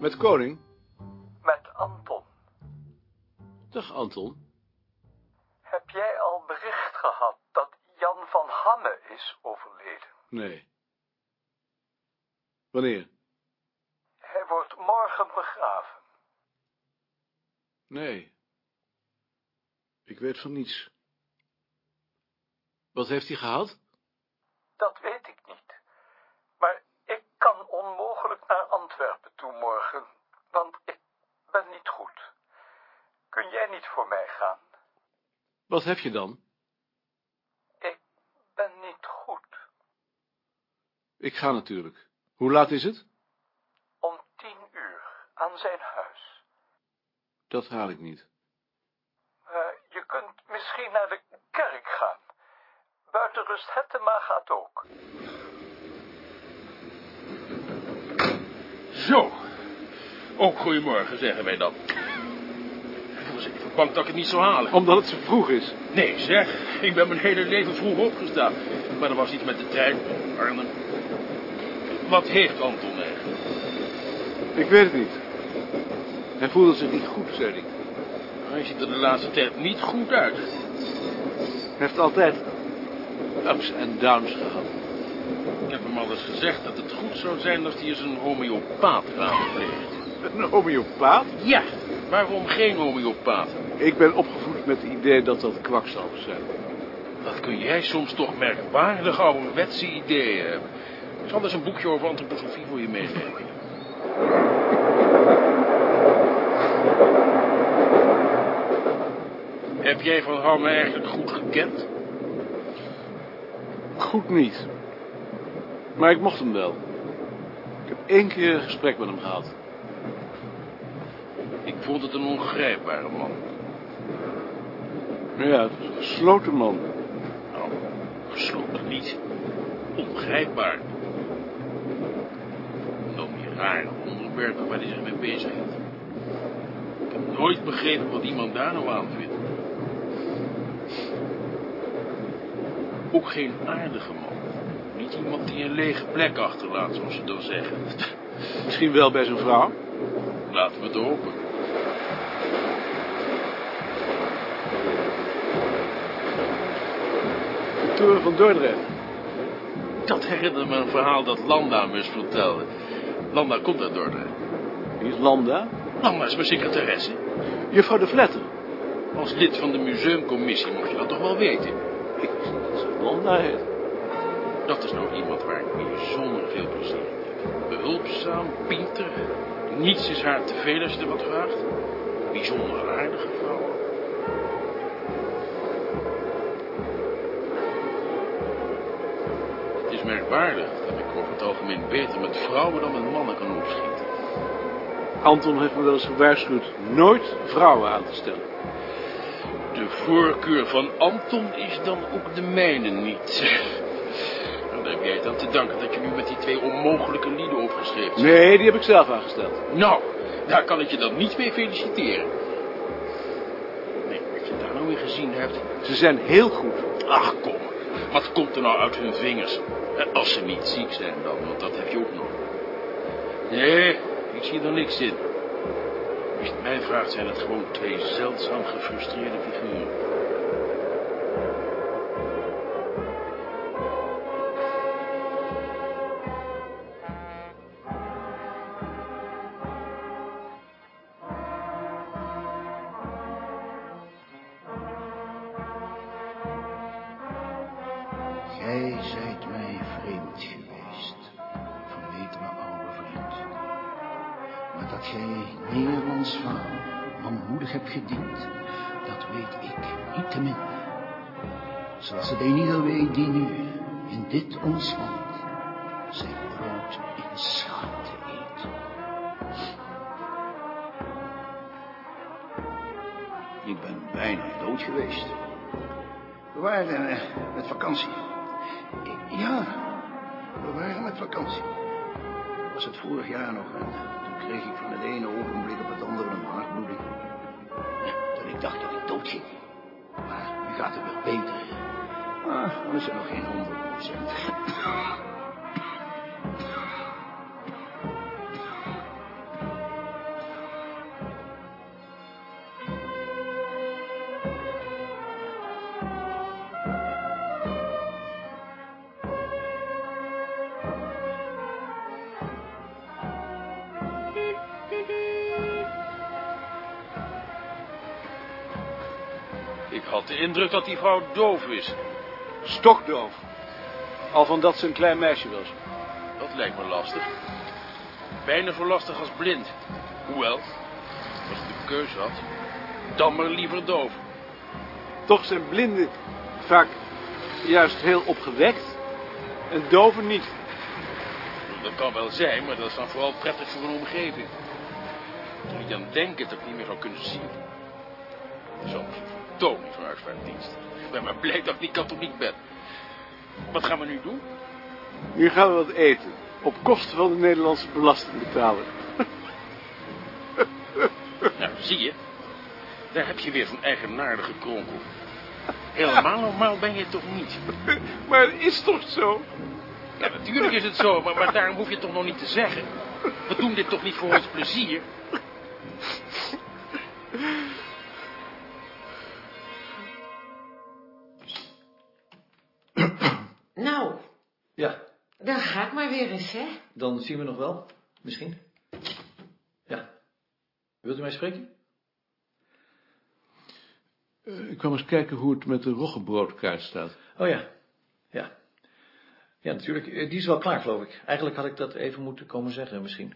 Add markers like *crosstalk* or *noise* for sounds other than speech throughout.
Met Koning? Met Anton. Dag, Anton. Heb jij al bericht gehad dat Jan van Hamme is overleden? Nee. Wanneer? Hij wordt morgen begraven. Nee. Ik weet van niets. Wat heeft hij gehad? Dat weet ik niet. Maar ik kan onmogelijk naar Antwerpen morgen, want ik ben niet goed. Kun jij niet voor mij gaan? Wat heb je dan? Ik ben niet goed. Ik ga natuurlijk. Hoe laat is het? Om tien uur, aan zijn huis. Dat haal ik niet. Uh, je kunt misschien naar de kerk gaan. Buitenrust Hettema gaat ook. Zo. Ook goedemorgen, zeggen wij dan. Ik was even bang dat ik het niet zou halen. Omdat het zo vroeg is. Nee, zeg. Ik ben mijn hele leven vroeg opgestaan. Maar er was iets met de trein. Arnhem. Wat heeft Anton eigenlijk? Ik weet het niet. Hij voelde zich niet goed, zei hij. Hij ziet er de laatste tijd niet goed uit. Hij heeft altijd ups en downs gehad. Ik heb hem al eens gezegd dat het goed zou zijn als hij eens een homeopaat raadpleegt. Een homeopaat? Ja, waarom geen homeopaat? Ik ben opgevoed met het idee dat dat kwakzalvers zijn. Dat kun jij soms toch merkwaardig ouderwetse ideeën hebben. Ik zal eens een boekje over antroposofie voor je meegeven. *laughs* Heb jij Van Hamme eigenlijk goed gekend? Goed niet. Maar ik mocht hem wel. Ik heb één keer een gesprek met hem gehad. Ik vond het een ongrijpbare man. Ja, het was een gesloten man. Nou, gesloten niet. Ongrijpbaar. Noem je rare onderwerpen waar hij zich mee bezig hield. Ik heb nooit begrepen wat iemand daar nou aan vindt. Ook geen aardige man. Niet iemand die een lege plek achterlaat, zoals ze dan zeggen. Misschien wel bij zijn vrouw. Laten we het hopen. Van Dordrecht. Dat herinnert me een verhaal dat Landa me eens vertelde. Landa komt uit Dordrecht. Wie is Landa? Landa is mijn secretaresse. Juffrouw de Vletter. Als lid van de museumcommissie mocht je dat toch wel weten? Ik dat ze Landa heet. Dat is nou iemand waar ik bijzonder veel plezier in heb. Behulpzaam, pinter. Niets is haar te veel als je er wat vraagt. Bijzonder aardige vrouw. Merkwaardig dat ik over het algemeen beter met vrouwen dan met mannen kan opschieten. Anton heeft me wel eens gewaarschuwd nooit vrouwen aan te stellen. De voorkeur van Anton is dan ook de mijne niet. *laughs* Dan heb jij het aan te danken dat je nu met die twee onmogelijke lieden opgeschreven bent. Nee, die heb ik zelf aangesteld. Nou, daar kan ik je dan niet mee feliciteren. Nee, wat je daar nou weer gezien hebt. Ze zijn heel goed. Ach, kom. Wat komt er nou uit hun vingers? Als ze niet ziek zijn dan, want dat heb je ook nog. Nee, ik zie er niks in. Als je het mij vraagt, zijn het gewoon twee zeldzaam gefrustreerde figuren. Ik niet te min. Zoals het ieder weet die nu in dit ons land zijn brood in schaamte eet. Ik ben bijna dood geweest. We waren eh, met vakantie. Ja, we waren met vakantie. Was het vorig jaar nog en toen kreeg ik van het ene ogenblik op het andere Ah, we zijn nog geen honderd procent. Ik had de indruk dat die vrouw doof is. Stokdoof. Al van dat ze een klein meisje was. Dat lijkt me lastig. Bijna zo lastig als blind. Hoewel, als ik de keuze had, dan maar liever doof. Toch zijn blinden vaak juist heel opgewekt. En doven niet. Dat kan wel zijn, maar dat is dan vooral prettig voor een omgeving. Toen ik aan denken dat ik niet meer zou kunnen zien. Soms vertoning van huisvaartdienst. Ik ben maar blij dat ik niet katholiek ben. Wat gaan we nu doen? Nu gaan we wat eten. Op kosten van de Nederlandse belastingbetaler. *laughs* Nou, zie je. Daar heb je weer zo'n eigenaardige kronkel. Helemaal normaal ben je toch niet? *laughs* Maar het is toch zo? Ja, natuurlijk is het zo, maar, maar daarom hoef je het toch nog niet te zeggen. We doen dit toch niet voor ons plezier? *laughs* Ja, daar ga ik maar weer eens, hè? dan zien we nog wel. Misschien. Ja. Wilt u mij spreken? Eh, ik kwam eens kijken hoe het met de roggebroodkaart staat. Oh ja. Ja. Ja, natuurlijk. Eh, Die is wel klaar, geloof ik. Eigenlijk had ik dat even moeten komen zeggen, misschien.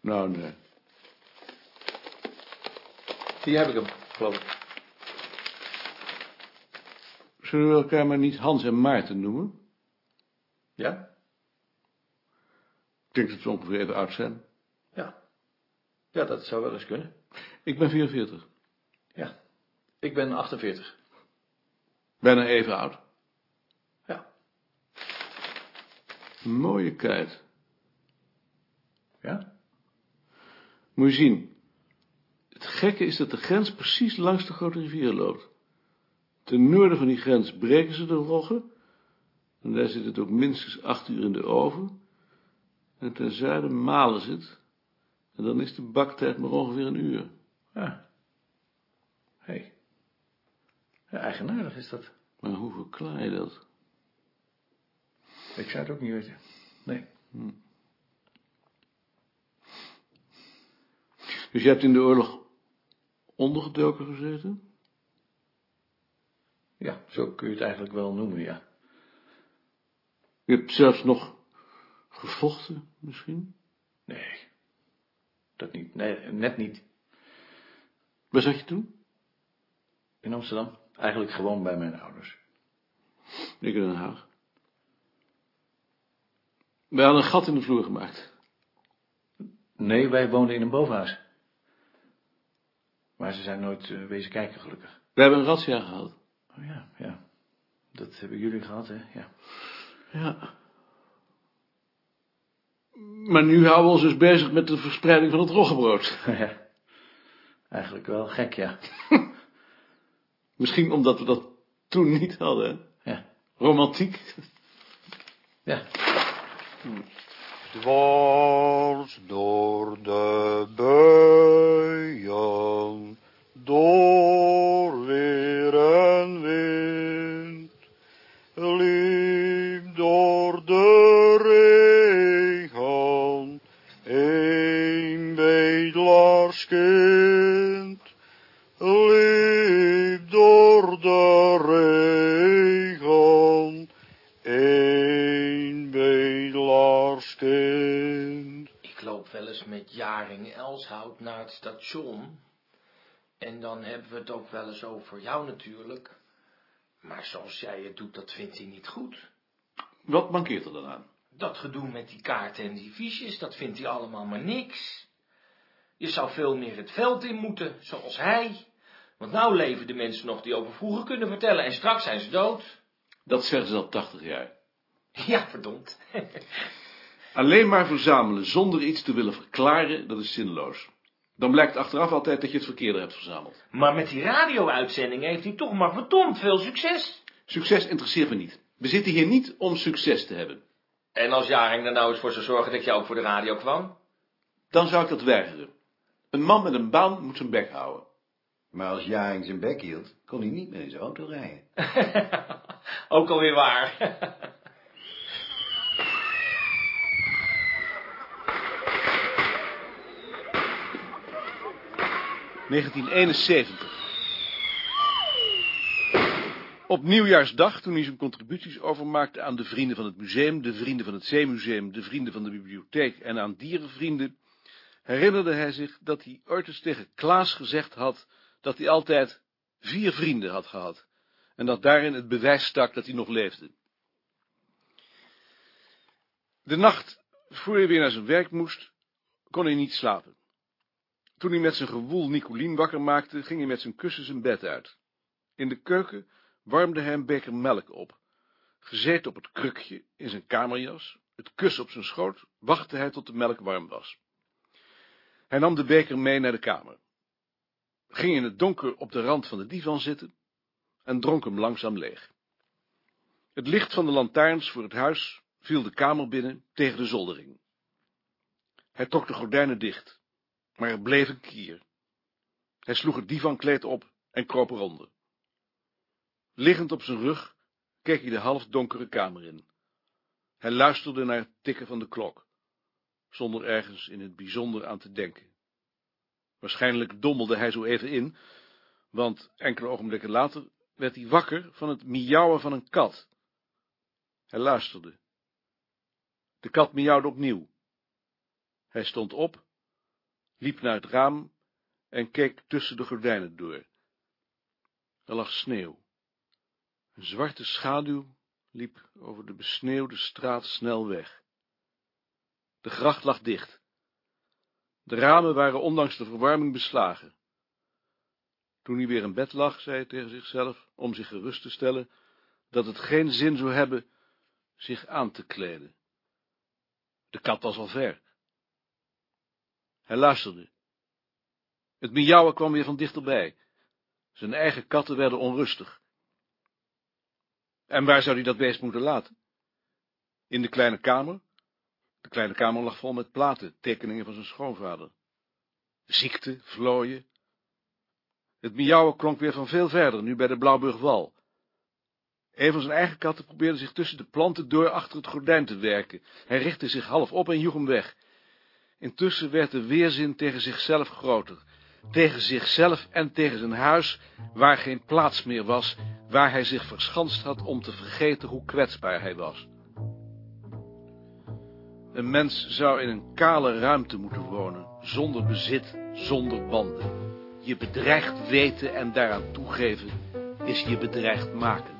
Nou, nee. Hier heb ik hem, geloof ik. Zullen we elkaar maar niet Hans en Maarten noemen? Ja? Ik denk dat we ongeveer even oud zijn. Ja. Ja, dat zou wel eens kunnen. Ik ben 44. Ja. Ik ben 48. Bijna even oud. Ja. Een mooie kite. Ja? Moet je zien. Het gekke is dat de grens precies langs de grote rivier loopt. Ten noorden van die grens breken ze de roggen. En daar zit het ook minstens acht uur in de oven. En ten zuiden malen ze het. En dan is de baktijd maar ongeveer een uur. Ja. Hé. Hey. Ja, eigenaardig is dat. Maar hoe verklaar je dat? Ik zou het ook niet weten. Nee. Dus je hebt in de oorlog ondergedoken gezeten? Ja, zo kun je het eigenlijk wel noemen, ja. Je hebt zelfs nog gevochten, misschien? Nee. Dat niet. Nee, net niet. Waar zat je toen? In Amsterdam. Eigenlijk gewoon bij mijn ouders. Ik in Den Haag. Wij hadden een gat in de vloer gemaakt. Nee, wij woonden in een bovenhuis. Maar ze zijn nooit wezen kijken, gelukkig. We hebben een razzia gehad. Oh ja, ja. Dat hebben jullie gehad, hè? Ja. Ja. Maar nu houden we ons dus bezig met de verspreiding van het roggebrood. *laughs* ja. Eigenlijk wel gek, ja. *laughs* Misschien omdat we dat toen niet hadden. Ja. Romantiek. Ja. Dwars eens met Jaring Elshout naar het station. En dan hebben we het ook wel eens over jou natuurlijk. Maar zoals jij het doet, dat vindt hij niet goed. Wat mankeert er dan aan? Dat gedoe met die kaarten en die fiches, dat vindt hij allemaal maar niks. Je zou veel meer het veld in moeten, zoals hij. Want nou leven de mensen nog die over vroeger kunnen vertellen en straks zijn ze dood. Dat zeggen ze al 80 jaar. Ja, verdomd. *laughs* Alleen maar verzamelen zonder iets te willen verklaren, dat is zinloos. Dan blijkt achteraf altijd dat je het verkeerde hebt verzameld. Maar met die radio-uitzendingen heeft hij toch maar verdomd veel succes. Succes interesseert me niet. We zitten hier niet om succes te hebben. En als Jaring er nou eens voor zou zorgen dat je ook voor de radio kwam? Dan zou ik dat weigeren. Een man met een baan moet zijn bek houden. Maar als Jaring zijn bek hield, kon hij niet meer in zijn auto rijden. *laughs* ook alweer waar. 1971. Op nieuwjaarsdag, toen hij zijn contributies overmaakte aan de vrienden van het museum, de vrienden van het zeemuseum, de vrienden van de bibliotheek en aan dierenvrienden, herinnerde hij zich dat hij ooit eens tegen Klaas gezegd had dat hij altijd vier vrienden had gehad en dat daarin het bewijs stak dat hij nog leefde. De nacht, voor hij weer naar zijn werk moest, kon hij niet slapen. Toen hij met zijn gewoel Nicolien wakker maakte, ging hij met zijn kussen zijn bed uit. In de keuken warmde hij een beker melk op. Gezeten op het krukje in zijn kamerjas, het kus op zijn schoot, wachtte hij tot de melk warm was. Hij nam de beker mee naar de kamer, ging in het donker op de rand van de divan zitten en dronk hem langzaam leeg. Het licht van de lantaarns voor het huis viel de kamer binnen tegen de zoldering. Hij trok de gordijnen dicht, maar er bleef een kier. Hij sloeg het divankleed op en kroop eronder. Liggend op zijn rug keek hij de halfdonkere kamer in. Hij luisterde naar het tikken van de klok, zonder ergens in het bijzonder aan te denken. Waarschijnlijk dommelde hij zo even in, want enkele ogenblikken later werd hij wakker van het miauwen van een kat. Hij luisterde. De kat miauwde opnieuw. Hij stond op, liep naar het raam en keek tussen de gordijnen door. Er lag sneeuw. Een zwarte schaduw liep over de besneeuwde straat snel weg. De gracht lag dicht. De ramen waren ondanks de verwarming beslagen. Toen hij weer in bed lag, zei hij tegen zichzelf, om zich gerust te stellen, dat het geen zin zou hebben zich aan te kleden. De kat was al ver. Hij luisterde. Het miauwen kwam weer van dichterbij. Zijn eigen katten werden onrustig. En waar zou hij dat beest moeten laten? In de kleine kamer? De kleine kamer lag vol met platen, tekeningen van zijn schoonvader. Ziekte, vlooien. Het miauwen klonk weer van veel verder, nu bij de Blauwburgwal. Een van zijn eigen katten probeerde zich tussen de planten door achter het gordijn te werken. Hij richtte zich half op en joeg hem weg. Intussen werd de weerzin tegen zichzelf groter. Tegen zichzelf en tegen zijn huis, waar geen plaats meer was, waar hij zich verschanst had om te vergeten hoe kwetsbaar hij was. Een mens zou in een kale ruimte moeten wonen, zonder bezit, zonder banden. Je bedreigd weten en daaraan toegeven, is je bedreigd maken.